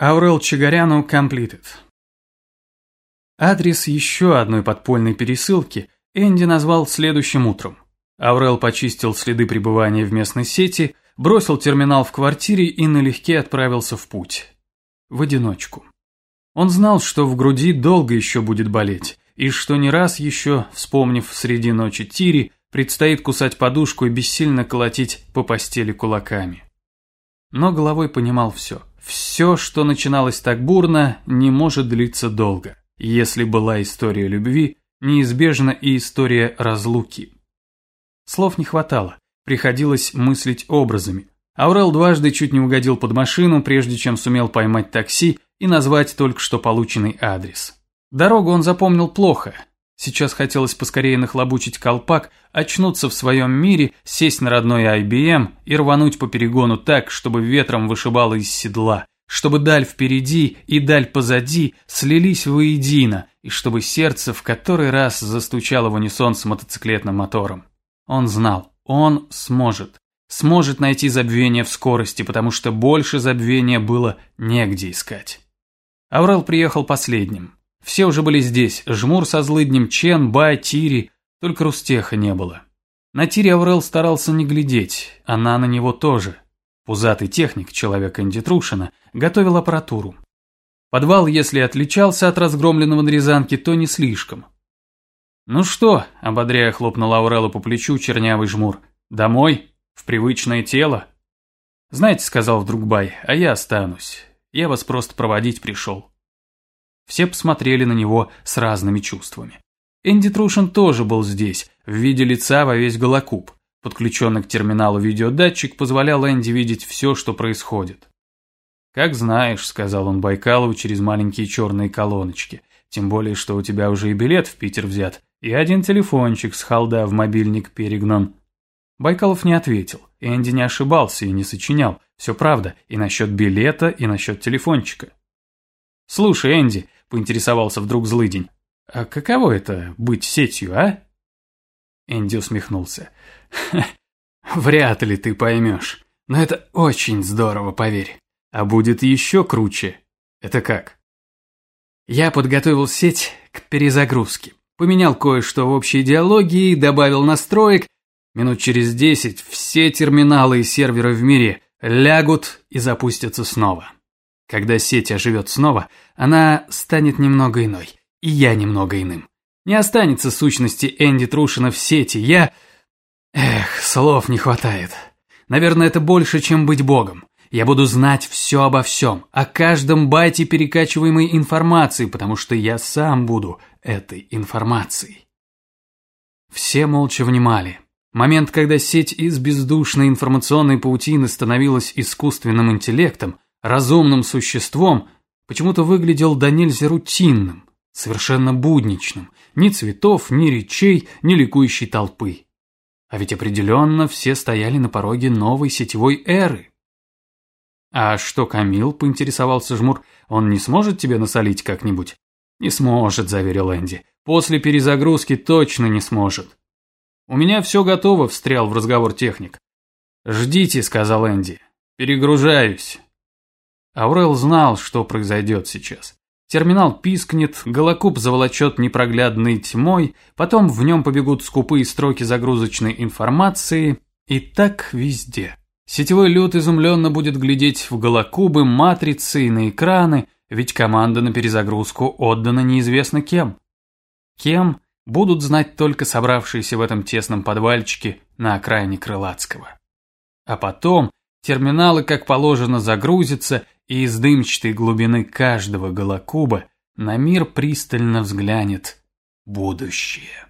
Аурел Чигаряну completed. Адрес еще одной подпольной пересылки Энди назвал следующим утром. Аурел почистил следы пребывания в местной сети, бросил терминал в квартире и налегке отправился в путь. В одиночку. Он знал, что в груди долго еще будет болеть, и что не раз еще, вспомнив среди ночи Тири, предстоит кусать подушку и бессильно колотить по постели кулаками. Но головой понимал все. Все, что начиналось так бурно, не может длиться долго. Если была история любви, неизбежна и история разлуки. Слов не хватало, приходилось мыслить образами. Аурел дважды чуть не угодил под машину, прежде чем сумел поймать такси и назвать только что полученный адрес. Дорогу он запомнил плохо, Сейчас хотелось поскорее нахлобучить колпак, очнуться в своем мире, сесть на родной IBM и рвануть по перегону так, чтобы ветром вышибало из седла, чтобы даль впереди и даль позади слились воедино, и чтобы сердце в который раз застучало в унисон с мотоциклетным мотором. Он знал, он сможет. Сможет найти забвение в скорости, потому что больше забвения было негде искать. Аврел приехал последним. Все уже были здесь, жмур со злыднем, Чен, Бай, Тири, только Рустеха не было. На Тири Аврел старался не глядеть, она на него тоже. Пузатый техник, человек Энди Трушина, готовил аппаратуру. Подвал, если отличался от разгромленного на то не слишком. «Ну что?» – ободряя хлопнул Аурелу по плечу чернявый жмур. «Домой? В привычное тело?» «Знаете», – сказал вдруг Бай, – «а я останусь. Я вас просто проводить пришел». Все посмотрели на него с разными чувствами. Энди Трушин тоже был здесь, в виде лица во весь голокуб. Подключенный к терминалу видеодатчик позволял Энди видеть все, что происходит. «Как знаешь», — сказал он Байкалову через маленькие черные колоночки. «Тем более, что у тебя уже и билет в Питер взят, и один телефончик с халда в мобильник перегнан». Байкалов не ответил. Энди не ошибался и не сочинял. Все правда и насчет билета, и насчет телефончика. «Слушай, Энди, – поинтересовался вдруг злыдень. «А каково это – быть сетью, а?» Энди усмехнулся. «Вряд ли ты поймешь. Но это очень здорово, поверь. А будет еще круче. Это как?» Я подготовил сеть к перезагрузке. Поменял кое-что в общей идеологии, добавил настроек. Минут через десять все терминалы и серверы в мире лягут и запустятся снова. Когда сеть оживет снова, она станет немного иной. И я немного иным. Не останется сущности Энди Трушина в сети. Я... Эх, слов не хватает. Наверное, это больше, чем быть богом. Я буду знать все обо всем, о каждом байте перекачиваемой информации, потому что я сам буду этой информацией. Все молча внимали. Момент, когда сеть из бездушной информационной паутины становилась искусственным интеллектом, разумным существом, почему-то выглядел до нельзя рутинным, совершенно будничным, ни цветов, ни речей, ни ликующей толпы. А ведь определенно все стояли на пороге новой сетевой эры. «А что, Камил?» – поинтересовался Жмур. «Он не сможет тебе насолить как-нибудь?» «Не сможет», – заверил Энди. «После перезагрузки точно не сможет». «У меня все готово», – встрял в разговор техник. «Ждите», – сказал Энди. «Перегружаюсь». Аурел знал, что произойдет сейчас. Терминал пискнет, голокуб заволочет непроглядной тьмой, потом в нем побегут скупые строки загрузочной информации, и так везде. Сетевой люд изумленно будет глядеть в голокубы, матрицы и на экраны, ведь команда на перезагрузку отдана неизвестно кем. Кем будут знать только собравшиеся в этом тесном подвальчике на окраине Крылатского. А потом терминалы, как положено, загрузятся, и из дымчатой глубины каждого голокуба на мир пристально взглянет будущее.